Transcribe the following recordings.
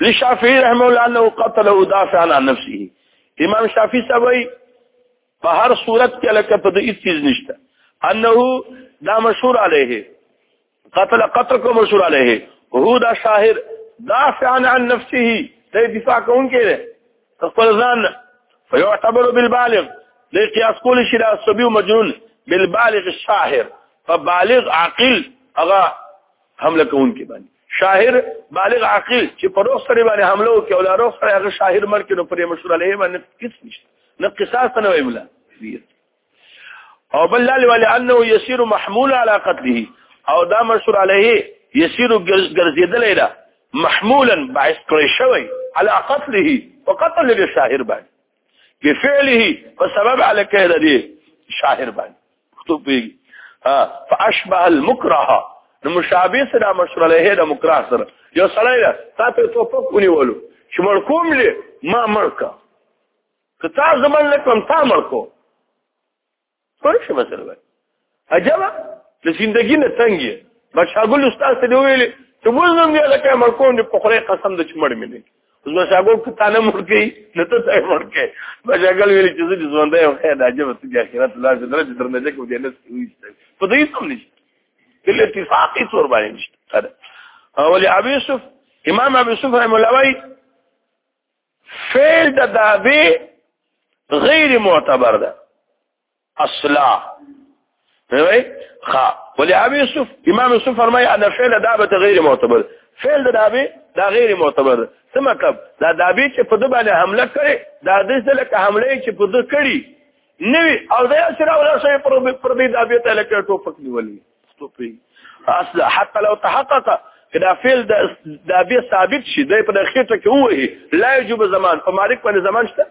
لشافعي رحمه الله انه قتل ودافع عن نفسه امام شافعي سوي په هر صورت کې لکه په دې چیز نشته انه دا مشهور عليه قتل قتل کو مشهور عليه هو دا شاهد دافع عن نفسه ته دفاع کوم کې خپل ځان فيعتبر بالبالغ دې قياس کول شي دا سبي مجنون بالبالغ الشاهر فبالغ عاقل هغه حمله کوونکی باندې شاهر بالغ عاقل چې په روح سره باندې حمله وکړي او لا روح سره هغه شاهر مر کې نو پرې مشور علیه باندې کیس نشته نه قصاص نه وي ملا او بل لا ولانه يسير محمول على قتله او دا مشور علیه يسير ګرځیدلې ده محمولا باعث کړی شوی على قتله وقتل للشاهر باندې بفعله په سبب الکه د دې شاعر باندې مکتوب پیږي ها فاشبه المكره نو مشابه سره مشروع له د مکره سره یو سړی دا تاسو ته په کونی ولو چې مړ کوم له ما مړکا که تاسو زمون لکم تا مړکو پرې شو مثلا عجبه د زندگی نه تنګي بشاګل استاد ته ویل چې موږ نن یې لکه مرکون په خوري قسم د چمړ مې نه اوس بشاګل ته تانه مرګي نه ته ته مرګي بشاګل ویل چې زه ژوند یې خیر د عجبه ته اخرت لا زدره چې درنه دې کو دې نه ویسته په دې سم نشي دل اتفاقی تور باندې نشي او ابي يوسف امام ابي يوسف رحم الله وای فعل د دابه غیر معتبر ده اصلا وای خا ولې ابي يوسف امام يوسف فرمای ان فعل دابه غیر معتبر فعل د دابه دا غیر معتبر څه مطلب دا دابه چې په د باندې حمله کړي دا د څه لکه حمله چې په د کړي نوی او دا سره ولا شي پر پر دې دابه ته لکه ټوپک نیولې استوپی اصل حتى لو تحقق کدا فعل دا دا به ثابت شي د په خېټه کې وې لا يجب زمان په مالک باندې زمان شته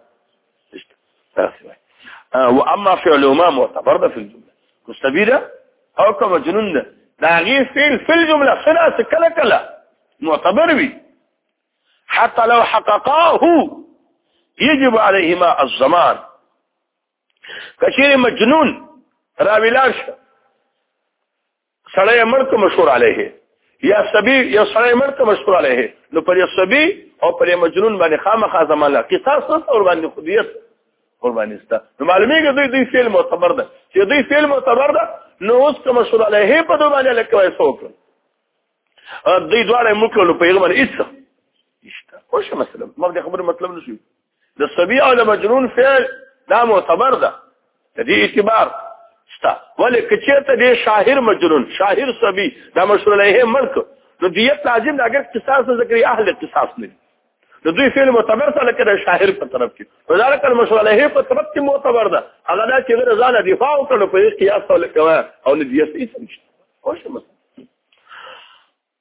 واما فعلهما معتبر ده في الجمله مستبيره او کوم جنون ده دا غي فعل في الجمله خلاص کله کله معتبر وي حتى لو حققاه يجب عليهما الزمان کچیر مجنون راویلار شه سړی مرته مشهور علیه یا سبی یا سړی مرته مشهور علیه نو پر سبی او پر مجنون باندې خامخا زمان لا قصاص نه اور باندې خودیت قرباني ستا نو معلومیږي دوی دوی فعل معتبر ده چې دوی فعل معتبر ده نو اوس کوم شول علیه په دوه باندې لکه وای څوک دوی دواړه ملک له پیغمبر ایسه نشته خوش مسله ما د خبر مطلب نشو د سبي او د مجنون فعل دا معتبر ده د دې اعتبار شته ولې کچېته دې شاهر مجنون شاهر سبي دا مشروع له ملک نو دیت لازم ده اگر قصاص ذکر اهل قصاص نه د دوی فعل معتبر څه لکه د شاهر په طرف کې وزارت المشروع له په طرف کې معتبر ده هغه دا چې غیر ځان دفاع وکړو په قیاس او لکه او نه دیت هیڅ نشته خوش مسله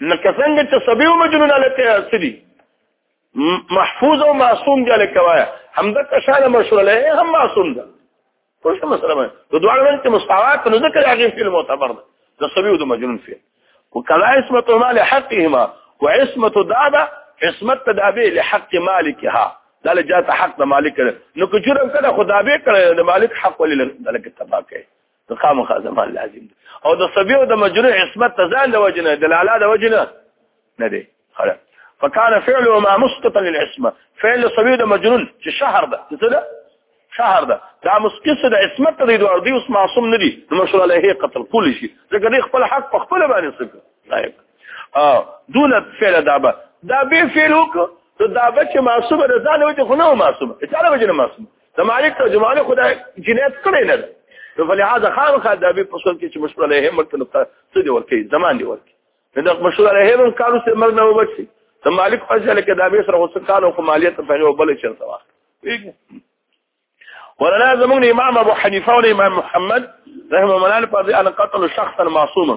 لکه څنګه چې سبي او مجنون علیه سری محفوظ او معصوم دی علیه کوایا هم د کشاله مشهور له هم معصوم ده خوش مسله ده د دوه ورځې چې مستوات نو ذکر هغه فعل معتبر ده د سبي او د مجنون فعل وکلا اسمت ما لحقهما واسمت دابه اسمت تدابه لحق مالکها دا له جاته حق د مالک نو که جرم کړه خدابه کړه د مالک حق ولې لکه تبا کوي خامخا زمان لازم دی او د صبي او د مجروح عصمت ته ځان د وجنه د لالا د وجنه نه دی خلا فكان فعله ما مسقطا للعصمه فعل صبي د مجنون چې شهر ده څه ده شهر ده دا مسقط د عصمت ته دی دوه دی اوس معصوم نه دی نو مشروع له قتل کول شي ځکه دی خپل حق په خپل باندې څه طيب اه دون فعل دابه دا به فعل وک دا بچ معصوم ده ځان وجه خو نه معصوم اچاره وجه نه معصوم د مالک ترجمانه خدای جنایت کړی نه نو فلهذا خام خا د ابي پسول کې چې مشهور له هم ورته نقطه څه دی ورکی زمان دی ورکی نو د مشهور له هم کارو سره مرګ نه وبچي د مالک فضل کې د ابي سره وسن کارو خو مالیت په یو بل چر سوا ولنا زمون امام ابو حنیفه او امام محمد رحمه الله په دې ان قتل شخصا معصوما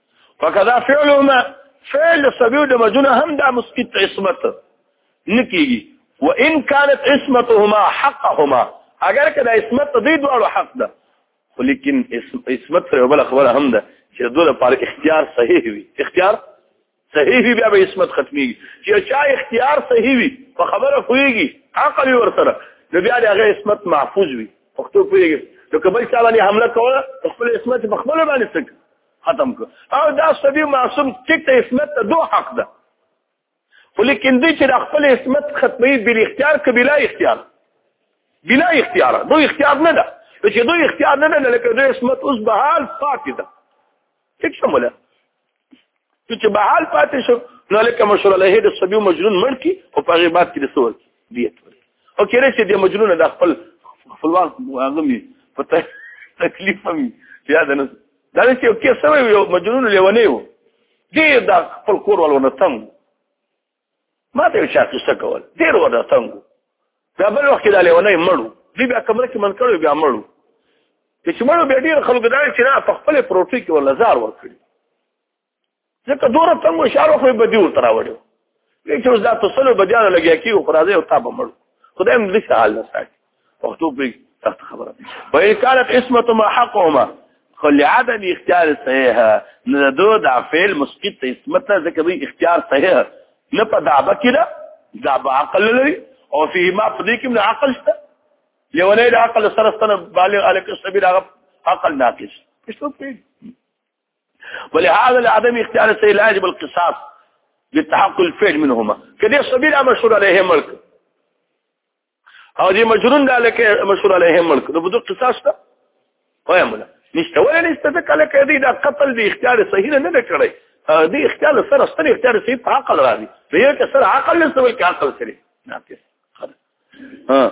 فکذا فعلهما فعل سبيل د مجنون هم د مسقط عصمت نکیږي وان كانت عصمتهما حقهما اگر کدا عصمت دې دوه حق ده ولیکن عصمت سره بل خبره هم ده چې دوه پر اختیار صحیح وي اختیار صحیح وي بیا به عصمت ختميږي چې چا اختیار صحیح وي په خبره کويږي عقل ور سره نو بیا د هغه عصمت محفوظ وي پښتو کويږي نو کبل چا باندې حمله کوله خپل عصمت په خپل باندې څنګه ختم کو او دا سبي معصوم ټیک ته اسمت ته دوه حق ده ولیکن دې چې د خپل اسمت ختمي بل اختیار کبلا اختیار بلا اختیار دوی اختیار نه ده چې دوی اختیار نه ده لکه دوی اسمت اوس به حال پاتې ده ټیک شموله چې به حال پاتې شو نو لکه مشور له دې سبي مجنون مړ کی او په غیبات کې د سور دیت ورکړي او کېره چې د مجنون د خپل خپلوان هغه می په تکلیف می بیا د نه دا چې یو کې سوي یو مجنون لیونی و ډېر د خپل کور ولو نه تنګ ما ته یو چا څه کول ډېر و نه تنګ دا بل وخت دا لیونی مړو دی بیا کمره کې من کړو بیا مړو چې مړو بیا ډېر خلک دا چې نه په خپل پروټي کې ولزار ورکړي ځکه دوره تنګو شارو خو به دی ورته راوړو چې اوس دا تسلو بدیانو لګیا کیو خو راځي او تابه مړ خدای هم دې حال نه ساتي پښتو په تخت خبره وان كانت اسمه ما حقهما خل عدم اختیار صحیح نه دو دا فعل مسقط اسمت ځکه به اختیار صحیح نه په دابه کړه دا به عقل لري او فيه ما فدې کې من عقل شته لونه د عقل سره ستنه بالغ الک سبیل هغه عقل ناقص پښتو په ولهذا لعدم اختيار السيلاج بالقصاص لتحقق الفعل منهما كده صبير مشهور عليه ملك او دي مجرون ده لك مشهور عليه ملك ده بدو قصاص ده ويا مولا نشته ولا نشته ده قال لك دي ده قتل دي اختيار صحيح نه ده کړی دي اختيار سره ستني اختيار صحيح په عقل راځي دي که سره عقل نه سوي عقل سره نعم ها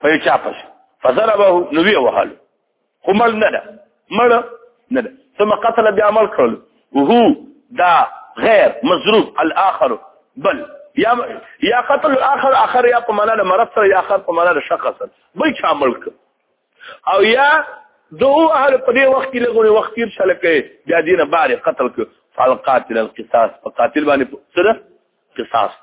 په چا پس فضربه نو وی وهل خو مل نه ده مړ نه ده ثم قتل بیا مل کړل وهو دا غیر مضروب الاخر بل یا یا قتل الاخر اخر یا په معنا د مرض سره یا اخر په معنا د شخص سره بل چا مل کړ او یا دو اهل په دې وخت کې لګونه وخت تیر شل کې بیا دینه بار قتل کړ فالقاتل القصاص فقاتل باندې سره قصاص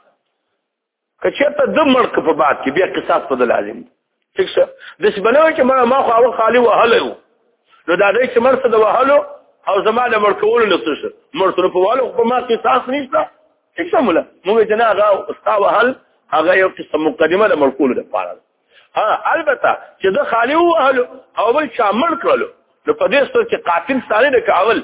که چېرته د مړ په بعد کې بیا قصاص په لازم دی ٹھیک شه د سبلو چې ما ما خو او خالی وهلو نو دا دې چې مرسته د وهلو او زما د مړ کولو نه څه مرسته په والو په ما کې تاسو نشته ٹھیک شه مولا موږ جنا غا استا وهل هغه یو قسم مقدمه د مړ کولو لپاره ها البته چې د خالی وهلو او بل شامل کړلو نو په دې ستو چې قاتل ساري د کاول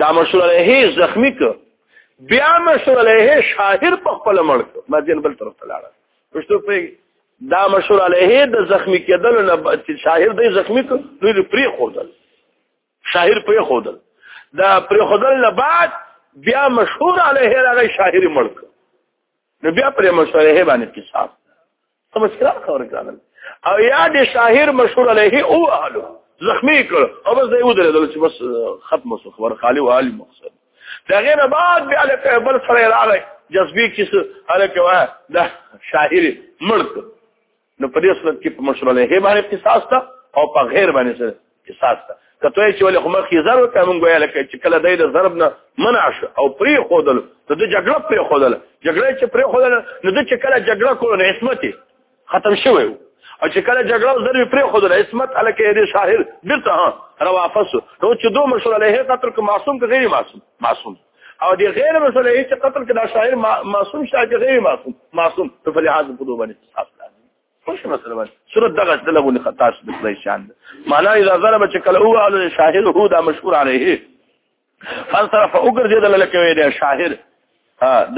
دا مشهور علیه زخمی ک بیا مشهور علیه شاهر په خپل مړ ک مدین بل طرف ته لاړ پښتو په دا مشهور علیه د زخمی کېدل نه چې شاهر دی زخمی ک دوی پری خودل شاهر پری خودل دا پری خودل نه بعد بیا مشهور علیه راغی شاهر مړ ک نو بیا پرې مشوره باندې حساب تمسکرا خبر کړل او یا د شاهر مشهور علیه او اهلو زخمی کړ او بس دی ودرې دل چې بس ختم شو خبر خالی او عالی مقصد دا غیر بعد بیا له بل سره راغی جذبی کیسه الکه واه دا شاهر مړ نو په دې صورت کې په مشهور علیه باندې قصاص تا او په غیر باندې سره قصاص ته کته چې ولې خو مخ یې زر وکړ مونږ ویل چې کله دای د ضرب نه منع شو او پری خودل ته د جګړه پری خودل جګړه چې پری خودل نو د چې کله جګړه کول نه عصمت ختم شوی او چې کله جګړه او ضرب پری خودل عصمت الکه دې شاهر بیرته ها را واپس نو چې دوه مشور علیه قتل ک معصوم ک غیر معصوم معصوم او دی غیر مسله هیڅ قتل ک دا شاعر معصوم شاعر غیر معصوم معصوم په لحاظ په دوه باندې خوش مسله باندې صورت دغه څه لګول خطاس د خدای شان معنا اذا ضرب چې کله هو علو شاهد هو دا مشهور عليه فانصرف وګرځید لکه وی دا شاهد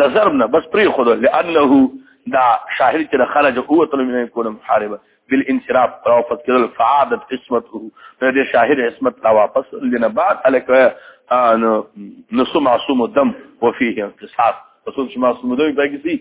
د ضرب نه بس پری خود لانه دا شاهد چې خرج هو تل من يكون محاربه بالانصراف او فكر فعادت قسمته د شاهد عصمت لا واپس لنه بعد الک نو نسمع سم دم وفيه انتصاف وسوم چې معصوم دوی باګي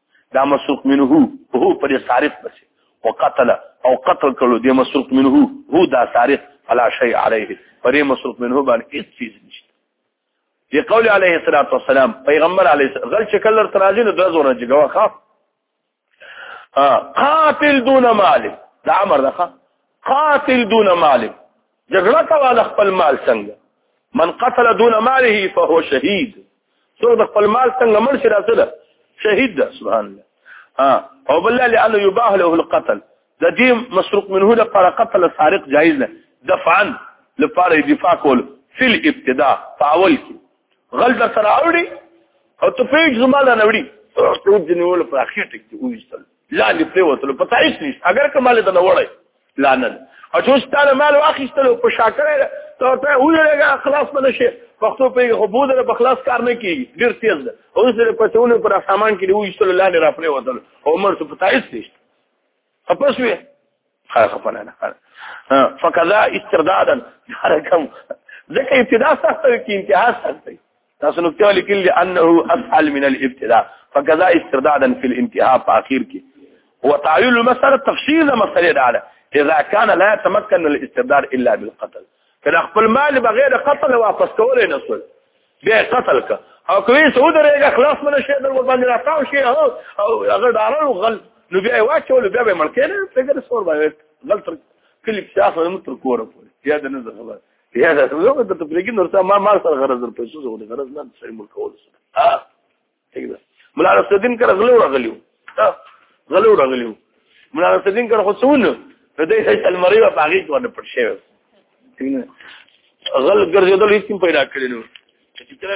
دا مسروق منه هو پر سارق بس وقتل او قتل کلو دې مسروق منه هو دا سارق فلا شيء عليه پر مسروق منه باندې هیڅ چیز نشته دی قول عليه الصلاه والسلام پیغمبر عليه السلام غل شکل تر تراجن د زور نه جګوا خاف قاتل دون مال دا امر ده قاتل دون مال جګړه کواله خپل مال څنګه من قتل دون ماله فهو شهید څو د خپل مال څنګه مړ شي راځله شهید ده سبحان الله ها او بل لانه يباح له القتل د دې مسروق منه د پر قتل سارق جایز ده دفعا لپاره دفاع کول فل ابتداء فاول کی غل در سره اوړي او ته پیج زماله نه وړي ټول جنول په اخر ټک دی وېستل لا لې په وته په تایس نشته اگر کمال د نه وړي لانن او چې ستاره مال واخیستلو په شاکره ته ته ولرګه خلاص بنه شي پښتو په خو بود له بخلاص کار نه کیږي ډیر تیز ده او سره پتهونه پر سامان کې وي چې لاندې را پرې وته عمر څه پتا هیڅ نشته خپس وي خلاص خپل نه خلاص فکذا استردادا حرکم ځکه ابتدا سخته کې انتها سخته تاسو نو ته لیکل انه اسهل من الابتداء فكذا استردادا في الانتهاء په اخر کې هو تعيل المساله تفصيل مساله ده اذا كان لا يتمكن الاسترداد الا بالقتل کله خپل مال بغیر قتل واپس کولای نه سول به قتل کا او کوي سعود رېګه خلاص منه شي در باندې راکاو شي او هغه دارو غل نو بیا واچول بیا به ملکې نه فکر سور باندې غلط کلی شاخ متر کوره پورې یاد نه زغبه یا دا زه به ته پرېږي نور ما ما سره غرض در پیسو زه ولې غرض نه سړي ملک کول سره ها ٹھیک ده مولا رسول الدین کړه غلو راغلیو غلو راغلیو مولا رسول الدین کړه خو سونه په دې چې المری په هغه کې ونه پټ شوی غل ګرځېدل هیڅ پیدا کړی نو چې کله